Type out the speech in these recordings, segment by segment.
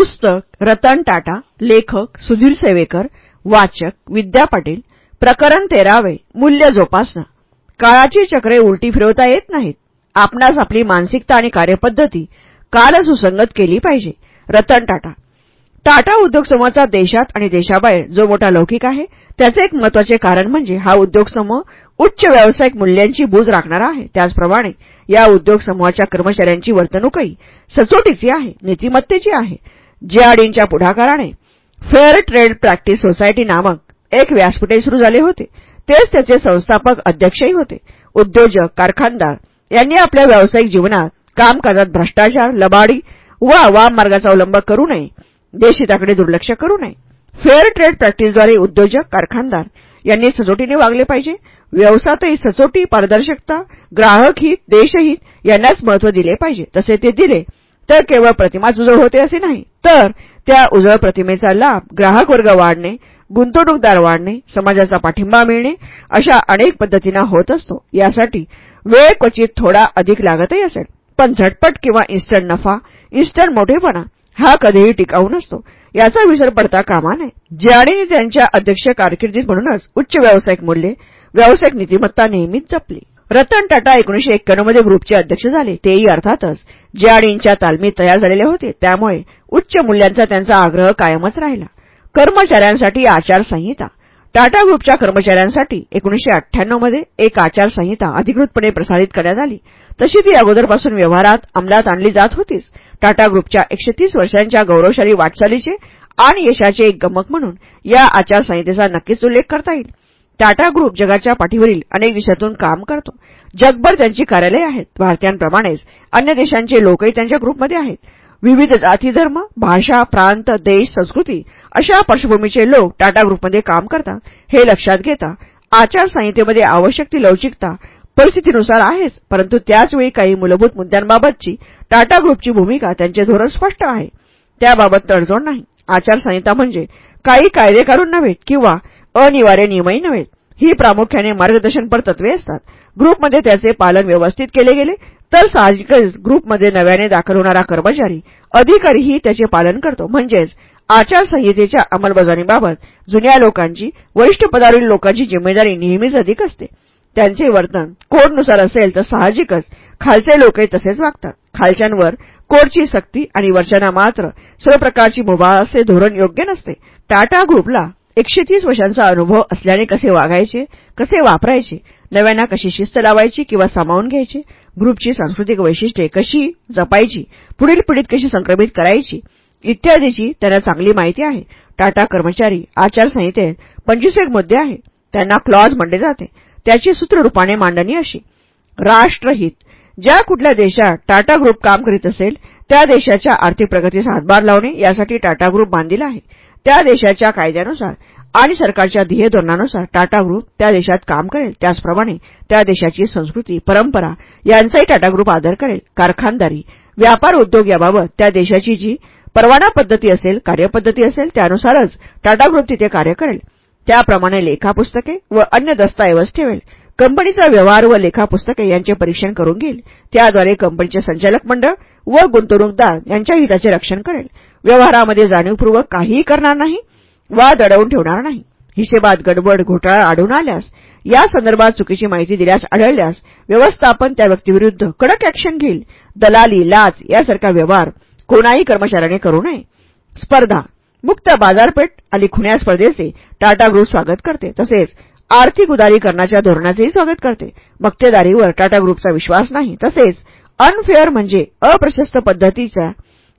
पुस्तक रतन टाटा लेखक सुधीर सेवेकर वाचक विद्या पाटील प्रकरण तेरावे मूल्य जोपासना. काळाची चक्रे उलटी फिरवता येत नाहीत. आपणास आपली मानसिकता आणि कार्यपद्धती काल सुसंगत केली पाहिजे. रतन टाटा. टाटा उद्योग समूहाचा देशात आणि देशाबाहेर जो मोठा लौकिक आहे त्याचे एक महत्त्वाचे कारण म्हणजे हा उद्योग समूह उच्च व्यावसायिक मूल्यांची बूज राखणारा आहे. त्याचप्रमाणे या उद्योग समूहाच्या कर्मचाऱ्यांची वर्तणूकही सचोटीची आहे नीतिमत्तेची आहे. जेआरडींच्या पुढाकाराने फेअर ट्रेड प्रॅक्टिस सोसायटी नामक एक व्यासपीठही सुरू झाले होते. तेच त्याचे संस्थापक अध्यक्षही होते. उद्योजक कारखानदार यांनी आपल्या व्यावसायिक जीवनात कामकाजात भ्रष्टाचार लबाडी वा वाम मार्गाचा अवलंब करू नये. देशहिताकडे दुर्लक्ष करू नये. फेअर ट्रेड प्रॅक्टिसद्वारे उद्योजक कारखानदार यांनी सचोटीने वागले पाहिजे. व्यवसायातही सचोटी पारदर्शकता ग्राहक हित देशहित यांनाच महत्त्व दिले पाहिजे. तसे ते दिले तर केवळ प्रतिमाच उजळ होते असे नाही. तर त्या उजळ प्रतिमेचा लाभ ग्राहक वर्ग वाढणे गुंतवणूकदार वाढणे समाजाचा पाठिंबा मिळणे अशा अनेक पद्धतींना होत असतो. यासाठी वेळ क्वचित थोडा अधिक लागतही असेल. पण झटपट किंवा इन्स्टंट नफा इन्स्टंट मोठेपणा हा कधीही टिकाऊ नसतो. याचा विसर पडता कामा नये. ज्याने त्यांच्या अध्यक्ष कारकिर्दीत म्हणूनच उच्च व्यावसायिक मूल्ये व्यावसायिक नीतिमत्ता नेहमीच जपली. रतन टाटा एकोणीशे एक्क्याण्णवमध्ये ग्रुपचे अध्यक्ष झाले. तेही अर्थातच ज्याडींच्या तालमीत तयार झालेले होते त्यामुळे उच्च मूल्यांचा त्यांचा आग्रह कायमच राहिला. कर्मचाऱ्यांसाठी आचारसंहिता. टाटा ग्रुपच्या कर्मचाऱ्यांसाठी एकोणीशे अठ्ठ्याण्णवमध्ये एक आचारसंहिता अधिकृतपणे प्रसारित करण्यात आली. तशी ती अगोदरपासून व्यवहारात अंमलात आणली जात होतीच. टाटा ग्रुपच्या एकशे तीस वर्षांच्या गौरवशाली वाटचालीचे आणि यशाचे एक गमक म्हणून या आचारसंहितेचा नक्कीच उल्लेख करता येईल. टाटा ग्रुप जगाच्या पाठीवरील अनेक देशातून काम करतो. जगभर त्यांची कार्यालये आहेत. भारतीयांप्रमाणेच अन्य देशांचे लोकही त्यांच्या ग्रुपमध्ये आहेत. विविध जाती धर्म भाषा प्रांत देश संस्कृती अशा पार्श्वभूमीचे लोक टाटा ग्रुपमध्ये काम करतात. हे लक्षात घेता आचारसंहितेमध्ये आवश्यक ती लवचिकता परिस्थितीनुसार आहेच परंतु त्याचवेळी काही मूलभूत मुद्द्यांबाबतची टाटा ग्रुपची भूमिका त्यांचे धोरण स्पष्ट आहे. त्याबाबत तडजोड नाही. आचारसंहिता म्हणजे काही कायदे काढून नव्हे किंवा अनिवार्य नियमही नव्हे. ही प्रामुख्याने मार्गदर्शनपर तत्वे असतात. ग्रुपमध्ये त्याचे पालन व्यवस्थित केले गेले तर साहजिकच ग्रुपमध्ये नव्याने दाखल होणारा कर्मचारी अधिकारीही त्याचे पालन करतो. म्हणजेच आचारसंहितेच्या अंमलबजावणीबाबत जुन्या लोकांची वरिष्ठ पदावरील लोकांची जिम्मेदारी नेहमीच अधिक असते. त्यांचे वर्तन कोडनुसार असेल तर साहजिकच खालचे लोकही तसेच वागतात. खालच्यांवर कोडची सक्ती आणि वरच्यांना मात्र सर्व प्रकारची मुभा असे धोरण योग्य नसते. टाटा ग्रुपला एकशे तीस वर्षांचा अनुभव असल्याने कसे वागायचे कसे वापरायचे नव्यांना कशी शिस्त लावायची किंवा सामावून घ्यायची ग्रुपची सांस्कृतिक वैशिष्ट्ये कशी जपायची पुढील पिढीत कशी संक्रमित करायची इत्यादीची त्यांना चांगली माहिती आहे. टाटा कर्मचारी आचारसंहितेत पंचवीस एक मुद्दे आहे त्यांना क्लॉज म्हणले जाते. त्याची सूत्ररूपाने मांडणी अशी. राष्ट्रहित. ज्या कुठल्या देशात टाटा ग्रुप काम करीत असेल त्या देशाच्या आर्थिक प्रगतीस हातभार लावणे यासाठी टाटा ग्रुप बांधील आहे. त्या देशाच्या कायद्यानुसार आणि सरकारच्या ध्येय धोरणानुसार टाटा ग्रुप त्या देशात काम करेल. त्याचप्रमाणे त्या देशाची संस्कृती परंपरा यांचाही टाटा ग्रुप आदर करेल. कारखानदारी व्यापार उद्योग याबाबत त्या देशाची जी परवाना पद्धती असेल कार्यपद्धती असेल त्यानुसारच टाटा ग्रुप तिथे कार्य करेल. त्याप्रमाणे लेखापुस्तके व अन्य दस्तऐवज ठेवेल. कंपनीचा व्यवहार व लेखापुस्तके यांचे परीक्षण करून घेईल. त्याद्वारे कंपनीचे संचालक मंडळ व गुंतवणूकदार यांच्या हिताचे रक्षण करेल. व्यवहारामध्ये जाणीवपूर्वक काहीही करणार नाही वा दडवून ठेवणार नाही. हिशेबात गडबड घोटाळा आढळून आल्यास या संदर्भात चुकीची माहिती दिल्यास आढळल्यास व्यवस्थापन त्या व्यक्तीविरुद्ध कडक अॅक्शन घेईल. दलाली लाच यासारखा व्यवहार कोणाही कर्मचाऱ्याने करू नये. स्पर्धा मुक्त बाजारपेठ आणि खुण्या स्पर्धेचे टाटा ग्रुप स्वागत करते. तसेच आर्थिक उदारीकरणाच्या धोरणाचेही स्वागत करते. मक्तेदारीवर टाटा ग्रुपचा विश्वास नाही. तसेच अनफेअर म्हणजे अप्रशस्त पद्धतीच्या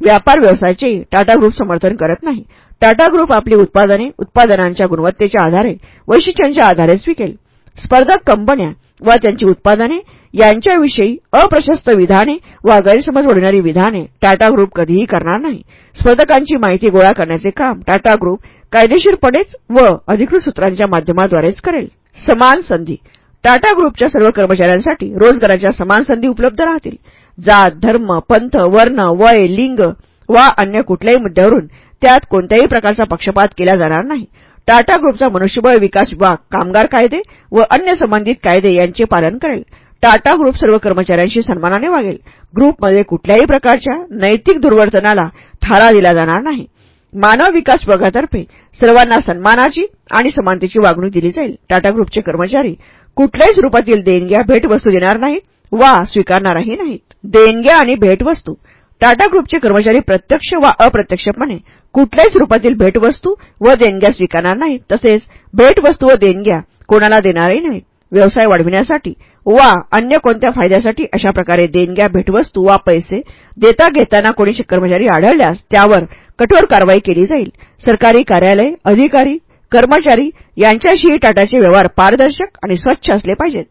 व्यापार व्यवसायाचे टाटा ग्रुप समर्थन करत नाही. टाटा ग्रुप आपली उत्पादने उत्पादनांच्या गुणवत्तेच्या आधारे वैशिष्ट्यांच्या आधारे विकेल स्पर्धक कंपन्या व त्यांची उत्पादने यांच्याविषयी अप्रशस्त विधाने व गैरसमज ओढणारी विधाने टाटा ग्रुप कधीही करणार नाही. स्पर्धकांची माहिती गोळा करण्याचे काम टाटा ग्रुप कायदेशीरपणेच व अधिकृत सूत्रांच्या माध्यमाद्वारेच करेल. समान संधी. टाटा ग्रुपच्या सर्व कर्मचाऱ्यांसाठी रोजगाराच्या समान संधी उपलब्ध राहतील. जात धर्म पंथ वर्ण वय लिंग वा अन्य कुठल्याही मुद्द्यावरून त्यात कोणत्याही प्रकारचा पक्षपात केला जाणार नाही. टाटा ग्रुपचा मनुष्यबळ विकास विभाग कामगार कायदे व अन्य संबंधित कायदे यांचे पालन करेल. टाटा ग्रुप सर्व कर्मचाऱ्यांशी सन्मानाने वागेल. ग्रुपमध्ये कुठल्याही प्रकारच्या नैतिक दुर्वर्तनाला थारा दिला जाणार नाही. मानव विकास विभागातर्फे सर्वांना सन्मानाची आणि समानतेची वागणूक दिली जाईल. टाटा ग्रुपचे कर्मचारी कुठल्याही स्वरूपातील देणग्या भेटवस्तू देणार नाहीत. वा स्वीकारणारही नाहीत. देणग्या आणि भेटवस्तू. टाटा ग्रुपचे कर्मचारी प्रत्यक्ष वा अप्रत्यक्षपणे कुठल्याही स्वरूपातील भेटवस्तू व देणग्या स्वीकारणार नाहीत. तसेच भेटवस्तू व देणग्या कोणाला देणारही नाहीत. व्यवसाय वाढविण्यासाठी वा अन्य कोणत्या फायद्यासाठी अशा प्रकारे देणग्या भेटवस्तू वा पैसे देता घेताना कोणी कर्मचारी आढळल्यास त्यावर कठोर कारवाई केली जाईल. सरकारी कार्यालय अधिकारी कर्मचारी यांच्याशीही टाटाचे व्यवहार पारदर्शक आणि स्वच्छ असले पाहिजेत.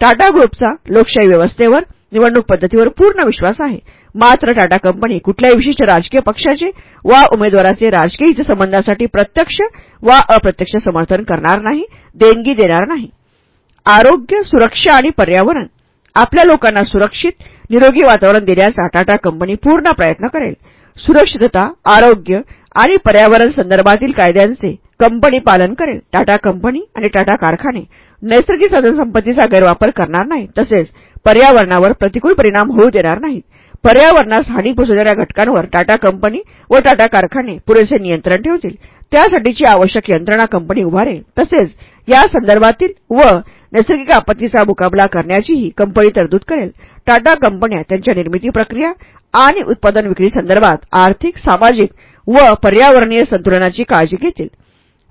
टाटा ग्रुपचा लोकशाही व्यवस्थेवर निवडणूक पद्धतीवर पूर्ण विश्वास आहे. मात्र टाटा कंपनी कुठल्याही विशिष्ट राजकीय पक्षाचे वा उमेदवाराचे राजकीय हितसंबंधासाठी प्रत्यक्ष वा अप्रत्यक्ष समर्थन करणार नाही देणगी देणार नाही. आरोग्य सुरक्षा आणि पर्यावरण आपल्या लोकांना सुरक्षित निरोगी वातावरण देण्याचा टाटा कंपनी पूर्ण प्रयत्न करेल. सुरक्षितता आरोग्य आणि पर्यावरण संदर्भातील कायद्यांचे कंपनी पालन करेल. टाटा कंपनी आणि टाटा कारखाने. नैसर्गिक साधनसंपत्तीचा गैरवापर करणार नाही. तसेच पर्यावरणावर प्रतिकूल परिणाम होऊ देणार नाहीत. पर्यावरणास हानी पोचवणाऱ्या घटकांवर टाटा कंपनी व टाटा कारखाने पुरेसे नियंत्रण ठेवतील. त्यासाठीची आवश्यक यंत्रणा कंपनी उभारेल तसेच या संदर्भातील व नैसर्गिक आपत्तीचा मुकाबला करण्याचीही कंपनी तरतूद करेल. टाटा कंपन्या त्यांच्या निर्मिती प्रक्रिया आणि उत्पादन विक्री संदर्भात आर्थिक सामाजिक व पर्यावरणीय संतुलनाची काळजी घेतील.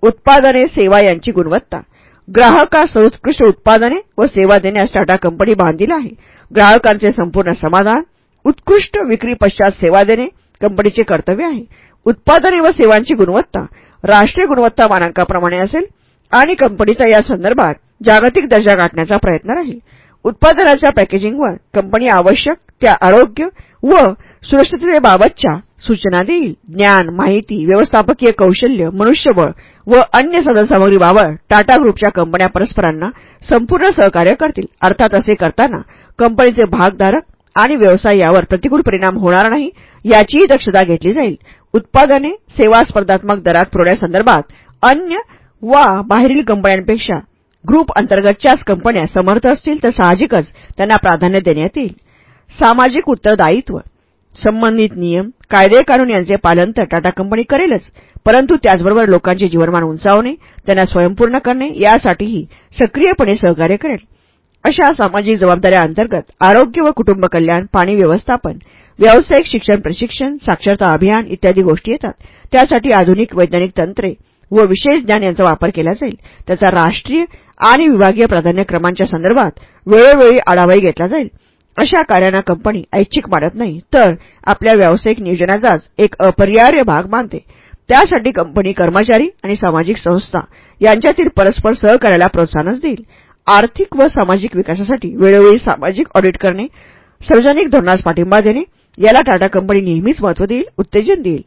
उत्पादने सेवा यांची गुणवत्ता. ग्राहकास सर्वोत्कृष्ट उत्पादने व सेवा देण्यास टाटा कंपनी बांधील आहे. ग्राहकांचे संपूर्ण समाधान उत्कृष्ट विक्री पश्चात सेवा देणे कंपनीचे कर्तव्य आहे. उत्पादने व सेवांची गुणवत्ता राष्ट्रीय गुणवत्ता मानांकाप्रमाणे असेल आणि कंपनीचा या संदर्भात जागतिक दर्जा गाठण्याचा प्रयत्न राहील. उत्पादनाच्या पॅकेजिंगवर कंपनी आवश्यक त्या आरोग्य व सुरक्षिततेबाबतच्या सूचना देईल. ज्ञान माहिती व्यवस्थापकीय कौशल्य मनुष्यबळ व अन्य साधनसामग्रीबाबत टाटा ग्रुपच्या कंपन्या परस्परांना संपूर्ण सहकार्य करतील. अर्थात असे करताना कंपनीचे भागधारक आणि व्यवसाय यावर प्रतिकूल परिणाम होणार नाही याचीही दक्षता घेतली जाईल. उत्पादने सेवा स्पर्धात्मक दरात पुरवण्यासंदर्भात अन्य वा बाहेरील कंपन्यांपेक्षा ग्रुप अंतर्गतच्याच कंपन्या समर्थ असतील तर साहजिकच त्यांना प्राधान्य देण्यात येईल. सामाजिक उत्तरदायित्व संबंधित नियम कायदे कानून यांचे पालन तर टाटा कंपनी करेलच. परंतु त्याचबरोबर लोकांचे जीवनमान उंचावणे त्यांना स्वयंपूर्ण करणे यासाठीही सक्रियपणे सहकार्य करेल. अशा सामाजिक जबाबदाऱ्या अंतर्गत आरोग्य व कुटुंब कल्याण पाणी व्यवस्थापन व्यावसायिक शिक्षण प्रशिक्षण साक्षरता अभियान इत्यादी गोष्टी येतात. त्यासाठी आधुनिक वैज्ञानिक तंत्रे व विशेष ज्ञान यांचा वापर केला जाईल. त्याचा राष्ट्रीय आणि विभागीय प्राधान्यक्रमांच्या संदर्भात वेळोवेळी आढावाही घेतला जाईल. अशा कार्यांना कंपनी ऐच्छिक मानत नाही तर आपल्या व्यावसायिक नियोजनाचाच एक अपरिहार्य भाग मानते. त्यासाठी कंपनी कर्मचारी आणि सामाजिक संस्था यांच्यातील परस्पर सहकार्याला प्रोत्साहनच देईल. आर्थिक व सामाजिक विकासासाठी वेळोवेळी सामाजिक ऑडिट करणे सार्वजनिक धोरणास पाठिंबा देणे याला टाटा कंपनी नेहमीच महत्त्व देईल उत्तेजन देईल.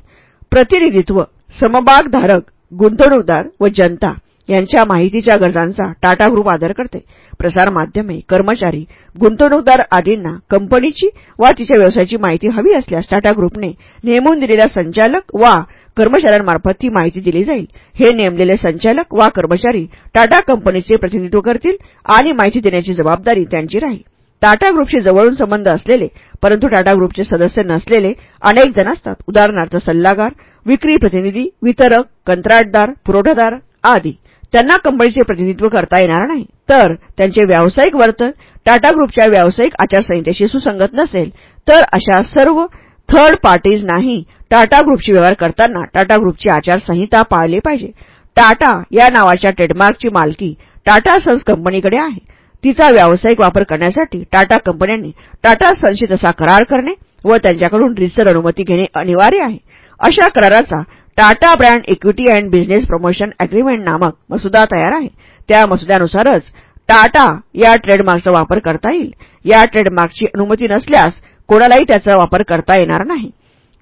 प्रतिनिधित्व समभागधारक गुंतवणूकदार व जनता यांच्या माहितीच्या गरजांचा टाटा ग्रुप आदर करते. प्रसारमाध्यमे कर्मचारी गुंतवणूकदार आदींना कंपनीची वा तिच्या व्यवसायाची माहिती हवी असल्यास टाटा ग्रुपने नेमून दिलेल्या संचालक वा कर्मचाऱ्यांमार्फत ती माहिती दिली जाईल. हे नेमलेले संचालक वा कर्मचारी टाटा कंपनीचे प्रतिनिधित्व करतील आणि माहिती देण्याची जबाबदारी त्यांची राहील. टाटा ग्रुपशी जवळून संबंध असलेले परंतु टाटा ग्रुपचे सदस्य नसलेले अनेक जण असतात. उदाहरणार्थ सल्लागार विक्री प्रतिनिधी वितरक कंत्राटदार पुरवठादार आदी. त्यांना कंपनीचे प्रतिनिधित्व करता येणार नाही. तर त्यांचे व्यावसायिक वर्तन टाटा ग्रुपच्या व्यावसायिक आचारसंहितेशी सुसंगत नसेल तर अशा सर्व थर्ड पार्टीज नाही टाटा ग्रुपशी व्यवहार करताना टाटा ग्रुपची आचारसंहिता पाळली पाहिजे. टाटा या नावाच्या ट्रेडमार्कची मालकी टाटा सन्स कंपनीकडे आहे. तिचा व्यावसायिक वापर करण्यासाठी टाटा कंपन्यांनी टाटा सन्सशी तसा करार करणे व त्यांच्याकडून रितसर अनुमती घेणे अनिवार्य आहे. अशा कराराचा Tata brand equity and business promotion agreement नामक मसुदा तयार आहे. त्या मसुद्यानुसारच टाटा या ट्रेडमार्कचा वापर करता येईल. या ट्रेडमार्कची अनुमती नसल्यास कोणालाही त्याचा वापर करता येणार नाही.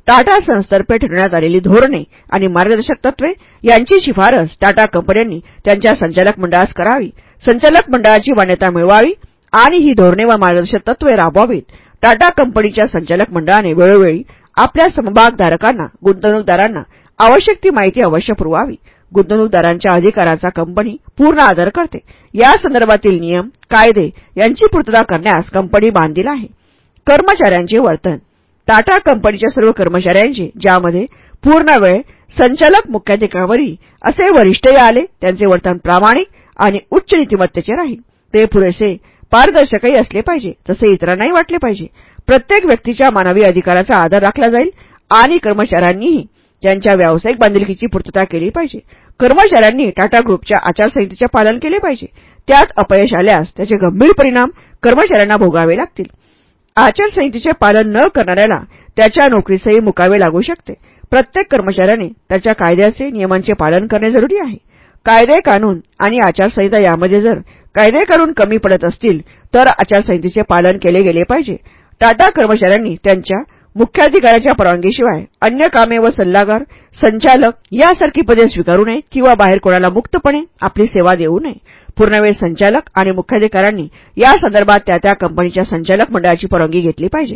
टाटा संस्थर्फे ठरवण्यात आलेली धोरणे आणि मार्गदर्शक तत्वे यांची शिफारस टाटा कंपन्यांनी त्यांच्या संचालक मंडळास करावी. संचालक मंडळाची मान्यता मिळवावी आणि ही धोरणे व मार्गदर्शक तत्वे राबवावीत. टाटा कंपनीच्या संचालक मंडळाने वेळोवेळी आपल्या समभागधारकांना गुंतवणूकदारांना आवश्यक ती माहिती अवश्य पुरवावी. गुंतवणूकदारांच्या अधिकारांचा कंपनी पूर्ण आदर करते. या संदर्भातील नियम कायदे यांची पूर्तता करण्यास कंपनी बांधील आहे. कर्मचाऱ्यांचे वर्तन. टाटा कंपनीच्या सर्व कर्मचाऱ्यांचे ज्यामध्ये पूर्ण वेळ संचालक मुख्याधिकावरी असे वरिष्ठही आले त्यांचे वर्तन प्रामाणिक आणि उच्च नीतिमत्तेचे राहील. ते पुरेसे पारदर्शकही असले पाहिजे तसे इतरांनाही वाटले पाहिजे. प्रत्येक व्यक्तीच्या मानवी अधिकाराचा आदर राखला जाईल आणि कर्मचाऱ्यांनीही त्यांच्या व्यावसायिक बांधिलकीची पूर्तता केली पाहिजे. कर्मचाऱ्यांनी टाटा ग्रुपच्या आचारसंहितेचे पालन केले पाहिजे. त्यात अपयश आल्यास त्याचे गंभीर परिणाम कर्मचाऱ्यांना भोगावे लागतील. आचारसंहितेचे पालन न करणाऱ्याला त्याच्या नोकरीसही मुकावे लागू शकते. प्रत्येक कर्मचाऱ्याने त्याच्या कायद्याचे नियमांचे पालन करणे जरुरी आहे. कायदे कानून आणि आचारसंहिता यामध्ये जर कायदे कानून कमी पडत असतील तर आचारसंहितेचे पालन केले गेले पाहिजे. टाटा कर्मचाऱ्यांनी त्यांच्या मुख्याधिकाऱ्याच्या परवानगीशिवाय अन्य कामे व सल्लागार संचालक यासारखी पदे स्वीकारू नये किंवा बाहेर कोणाला मुक्तपणे आपली सेवा देऊ नये. पूर्णवेळ संचालक आणि मुख्याधिकाऱ्यांनी या संदर्भात त्या त्या कंपनीच्या संचालक मंडळाची परवानगी घेतली पाहिजे.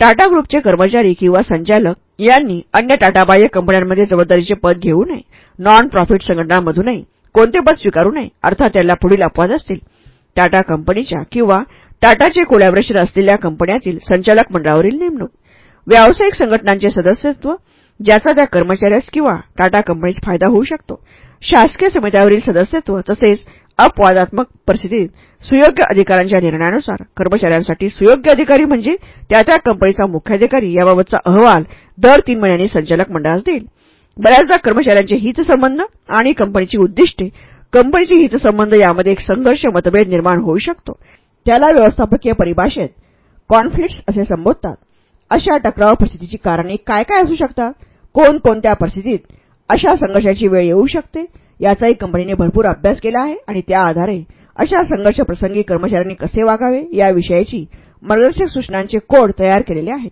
टाटा ग्रुपचे कर्मचारी किंवा संचालक यांनी अन्य टाटाबाह्य कंपन्यांमध्ये जबाबदारीचे पद घेऊ नये. नॉन प्रॉफिट संघटनांमधूनही कोणते पद स्वीकारू नये अर्थात त्याला पुढील अपवाद असतील. टाटा कंपनीच्या किंवा टाटाचे कोलॅबरेशन असलेल्या कंपन्यातील संचालक मंडळावरील नेमणूक. व्यावसायिक संघटनांचे सदस्यत्व ज्याचा त्या कर्मचाऱ्यास किंवा टाटा कंपनीस फायदा होऊ शकतो. शासकीय समित्यावरील सदस्यत्व तसेच अपवादात्मक परिस्थितीत सुयोग्य अधिकाऱ्यांच्या निर्णयानुसार कर्मचाऱ्यांसाठी सुयोग्य अधिकारी म्हणजे त्या त्या कंपनीचा मुख्याधिकारी याबाबतचा अहवाल दर तीन महिन्यांनी संचालक मंडळास देईल. बऱ्याचदा कर्मचाऱ्यांचे हितसंबंध आणि कंपनीची उद्दिष्टे कंपनीचे हितसंबंध यामध्ये एक संघर्ष मतभेद निर्माण होऊ शकतो. त्याला व्यवस्थापकीय परिभाषेत कॉन्फ्लिक्ट्स असे संबोधतात. अशा टकराव परिस्थितीची कारणे काय काय असू शकतात? कोणकोणत्या परिस्थितीत अशा संघर्षाची वेळ येऊ शकते? याचाही कंपनीने भरपूर अभ्यास केला आहे आणि त्या आधारे अशा संघर्ष प्रसंगी कर्मचाऱ्यांनी कसे वागावे याविषयीची मार्गदर्शक सूचनांचे कोड तयार केलेले आहेत.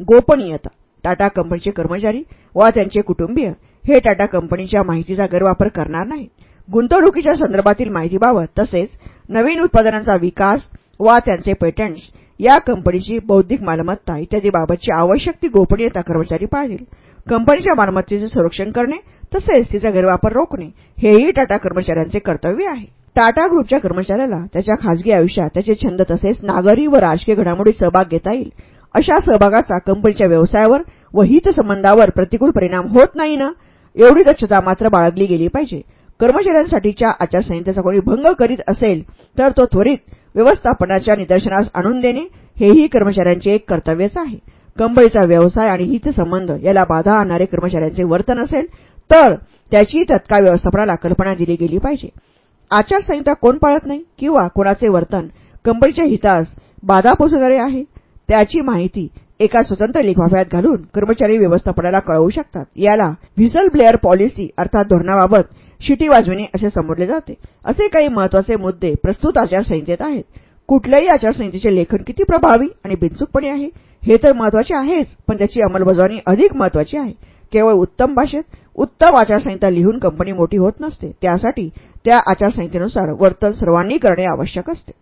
गोपनीयता टाटा कंपनीचे कर्मचारी वा त्यांचे कुटुंबीय हे टाटा कंपनीच्या माहितीचा गैरवापर करणार नाहीत. गुंतवणुकीच्या संदर्भातील माहितीबाबत तसेच नवीन उत्पादनांचा विकास वा त्यांचे पेटंट्स या कंपनीची बौद्धिक मालमत्ता इत्यादीबाबतची आवश्यक ती गोपनीयता कर्मचारी पाळतील. कंपनीच्या मालमत्तेचे संरक्षण करणे तसेच तिचा गैरवापर रोखणे हेही टाटा कर्मचाऱ्यांचे कर्तव्य आहे. टाटा ग्रुपच्या कर्मचाऱ्याला त्याच्या खासगी आयुष्यात त्याचे छंद तसेच नागरी व राजकीय घडामोडीत सहभाग घेता येईल. अशा सहभागाचा कंपनीच्या व्यवसायावर व हितसंबंधावर प्रतिकूल परिणाम होत नाही ना एवढी दक्षता मात्र बाळगली गेली पाहिजे. कर्मचाऱ्यांसाठीच्या आचारसंहितेचा कोणी भंग करीत असेल तर तो त्वरित व्यवस्थापनाच्या निदर्शनास आणून देणे हेही कर्मचाऱ्यांचे एक कर्तव्यच आहे. कंबळीचा व्यवसाय आणि हितसंबंध याला बाधा आणणारे कर्मचाऱ्यांचे वर्तन असेल तर त्याची तत्काळ व्यवस्थापनाला कल्पना दिली गेली पाहिजे. आचारसंहिता कोण पाळत नाही किंवा कोणाचे वर्तन कंपनीच्या हितास बाधा पोहोचणारे आहे त्याची माहिती एका स्वतंत्र लिफाफ्यात घालून कर्मचारी व्यवस्थापनाला कळवू शकतात. याला व्हिसल ब्लेअर पॉलिसी अर्थात धोरणाबाबत शिटी वाजविणे असे संबोधले जाते. असे काही महत्त्वाचे मुद्दे प्रस्तुत आचारसंहितेत आहेत. कुठल्याही आचारसंहितेचे लेखन किती प्रभावी आणि बिनचूकपणे आहे हे तर महत्त्वाचे आहेच पण त्याची अंमलबजावणी अधिक महत्वाची आहे. केवळ उत्तम भाषेत उत्तम आचारसंहिता लिहून कंपनी मोठी होत नसते. त्यासाठी त्या आचारसंहितेनुसार वर्तन सर्वांनी करणे आवश्यक असते.